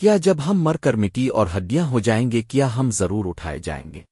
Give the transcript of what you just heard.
کیا جب ہم مر کر مٹی اور ہڈیاں ہو جائیں گے، کیا ہم ضرور اٹھائے جائیں گے؟